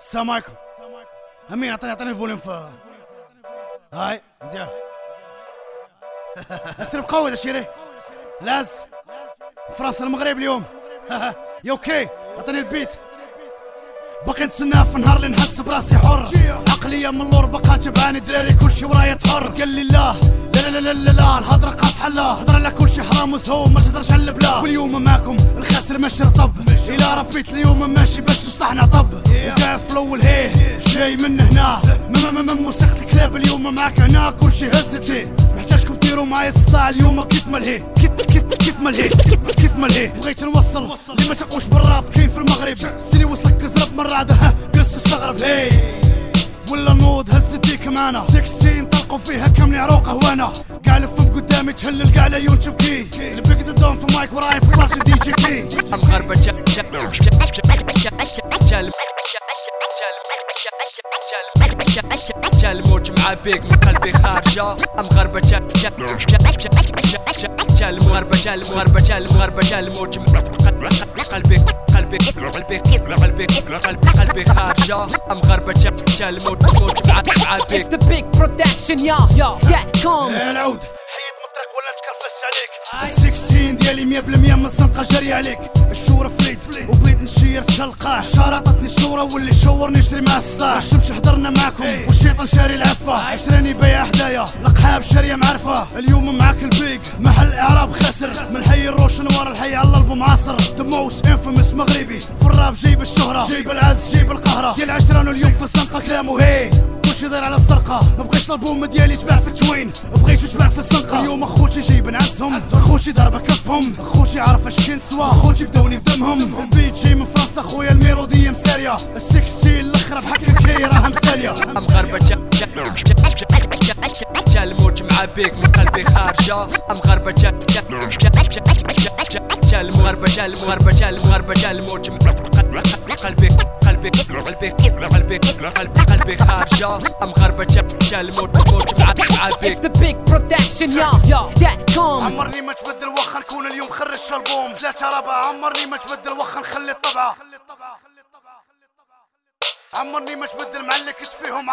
السلام عليكم امين عطيني عطيني الفوليوم ف هاي مزيان استلم قوي شيري لاز فرنسا المغرب اليوم يا أوكي عطيني البيت باقي نتسناه في نهار اللي نحس براسي حر عقلية من اللور بقى تبعاني دراري كلشي ورايا تحر قال لي لا لا لا لا لا الهضرة قاصحة لا هضرة على كلشي حرام وسهوم ما تهدرش على البلا. واليوم معكم الخاسر ماشي رطب. إلى ربيت اليوم ماشي باش نصلح نعطب وكاع في الأول هيه جاي من هنا. من موسيقى الكلاب اليوم معاك هنا. كلشي هزتي محتاجكم ديروا معايا الصداع اليوم كيف ملهي كيف كيف كيف ملهي كيف ملهي بغيت نوصل. اللي ما تقوش بالراب كاين في المغرب. سيني وصلك كزرب مرة عادة قص استغرب. هي. ولا نوض هز ديك معانا 16 طلقوا فيها كاملين عروقه وأنا قاع الفم قدامي تهلل قاع العيون تبكي البيك ضدهم في مايك وراي في راسي دي جي كي جا الموج مع بيك من قلبي خارجة مغربة جا جا جا المغربة جا المغربة جا المغربة جا الموج قلبي قلبي قلبي قلبي قلبي قلبي خارجة مغربة جا جا الموج مع مع بيك. It's the big production, y'all. Y'all, get calm. العود. السكسين ديالي 100% من الزنقة جاري عليك. الشورة فليت. نشير تلقاه. شرطتني الشورة واللي شورني نشري مع الصداع الشمس حضرنا معاكم والشيطان شاري العفة. عشراني بيا حدايا القحاب شارية معرفة. اليوم معاك البيك محل إعراب خاسر من حي الروش نوار الحي على الألبوم عصر. ذا موست انفيمس مغربي. في الراب جايب الشهرة. جايب العز جايب القهرة. ديال عشران اليوم في الزنقة كلامه. هي. كلشي داير على الزرقاء ما بغيتش الالبوم ديالي يتباع في التوين بغيتو يتباع في الزنقة اليوم اخوتي جايب نعسهم اخوتي ضربة كفهم اخوتي عارف اش كاين سوا اخوتي بداوني بدمهم البيت جاي من فرنسا خويا الميلودية مسارية السكسي الاخرى بحال كي راها جا جا جا الموج مع بيك من قلبي خارجة مغربة جا جا جا جا المغربة جا المغربة جا جا الموج قلبي قلبي قلبي قلبي قلبي قلبي خارجة. مغربة جا جا الموج مع بيك the big production, y'all. Y'all, get calm. عمرني ما تبدل واخا نكون اليوم خرجت البوم ثلاثة ربعة عمرني ما تبدل واخا نخلي الطبعة عمرني ما تبدل مع اللي كنت فيهم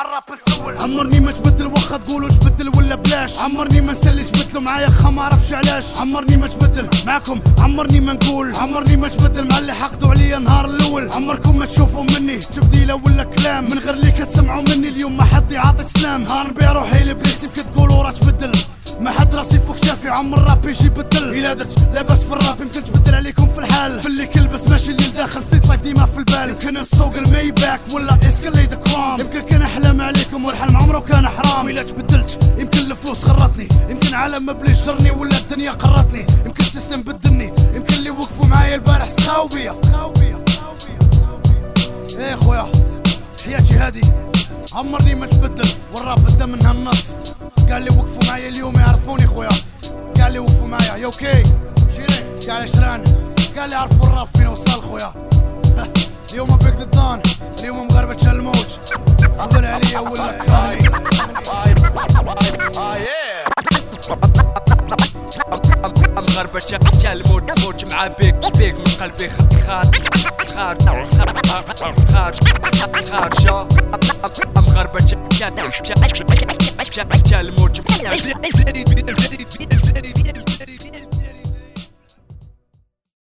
نسول عمرني ما تبدل واخا تقولوا تبدل ولا بلاش. عمرني ما نسلي تبدلوا معايا خا ما عرفتش علاش. عمرني ما تبدل معاكم عمرني ما نقول. عمرني ما تبدل مع اللي حقدوا عليا النهار الأول. عمركم ما تشوفوا مني تبديله ولا كلام. من غير اللي كتسمعوا مني اليوم ما حد يعطي سلام ها نبيع روحي لبليس يمكن تقولوا راه تبدل ما حد راسي فوق شافي عمر الراب يجي يبدل الا درت لاباس في الراب يمكن تبدل عليكم في الحال. في اللي كلبس ماشي اللي داخل street life ديما في البال. يمكن السوق ال Maybach ولا Escalade كرام يمكن كان أحلام عليكم والحلم عمره كان حرام. إلا تبدلت يمكن الفلوس غرتني يمكن عالم مبلي جرني ولا الدنيا قرتني. يمكن ال système بدلني يمكن اللي وقفوا معايا البارح سخاو بيا إيه خويا حياتي هادي. عمرني ما تبدل. والراب بدا منها النص قال لي وقفوا معايا اليوم يعرفوني خويا. قال لي وقفوا معايا. يا أوكي. شيري قال عشران قال لي عرفوا الراب فين غربة شال موت موت مع بيك بيك من قلبي خارج خارج خارج خارجة مغربة شال موت